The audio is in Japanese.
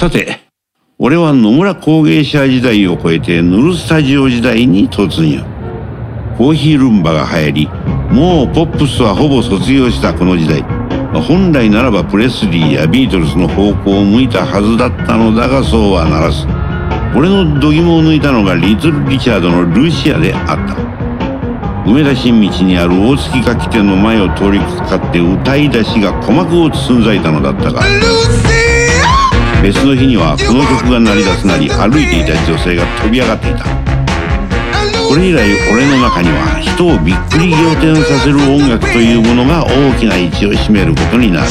さて、俺は野村工芸者時代を超えてヌルスタジオ時代に突入。コーヒールンバが流行り、もうポップスはほぼ卒業したこの時代。本来ならばプレスリーやビートルズの方向を向いたはずだったのだがそうはならず。俺の度肝を抜いたのがリトル・リチャードのルシアであった梅田新道にある大月楽器店の前を通りかかって歌い出しが鼓膜をつんざいたのだったが別の日にはこの曲が鳴り出すなり歩いていた女性が飛び上がっていた。これ以来俺の中には人をびっくり仰天させる音楽というものが大きな位置を占めることになる。